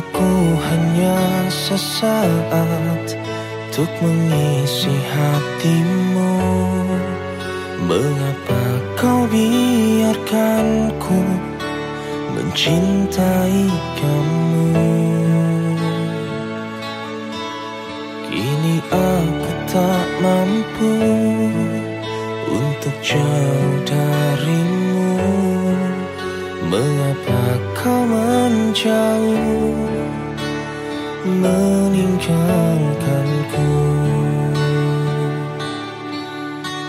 Aku hanya sesaat Untuk mengisi hatimu. Mengapa kau biarkanku Mencintai kamu? Kini aku tak mampu Untuk jauh darimu Mengapa kau menjauh? Meninggalkanku.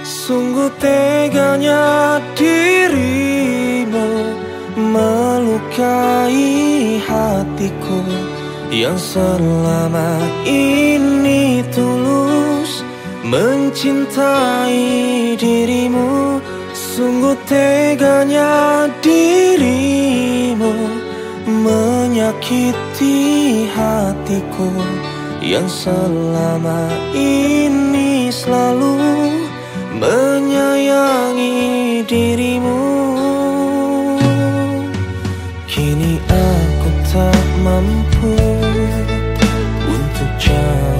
Sungguh teganya dirimu Melukai hatiku. Yang selama ini tulus Mencintai dirimu Sungguh teganya dirimu Menyakiti hatiku Yang selama ini selalu Menyayangi dirimu. Kini aku tak mampu Untuk jauh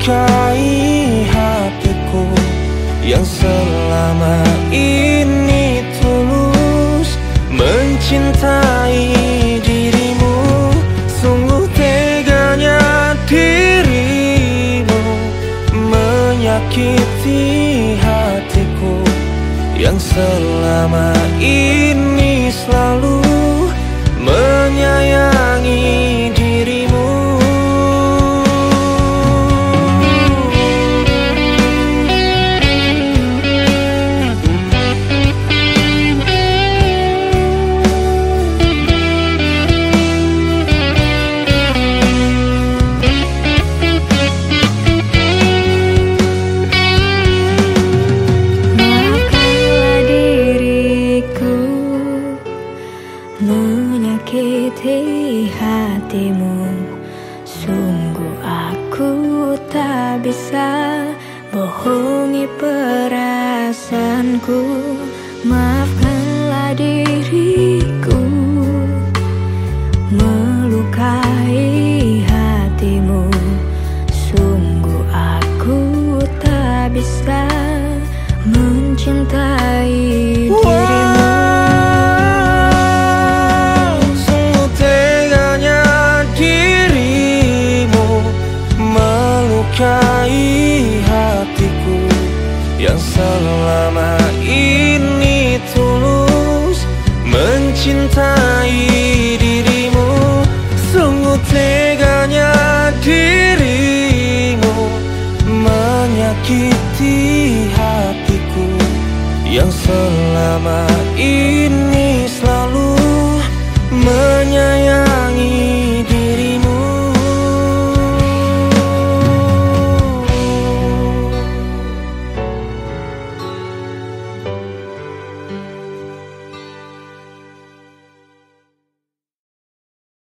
Melukai hatiku Yang selama ini tulus Mencintai dirimu. Sungguh teganya dirimu Menyakiti hatiku Yang selama ini Menyakiti hatimu Sungguh aku tak bisa Bohongi perasaanku. Maafkanlah diriku. Melukai hatimu. Sungguh aku tak bisa Yang selama ini tulus Mencintai dirimu Sungguh teganya dirimu Menyakiti hatiku. Yang selama ini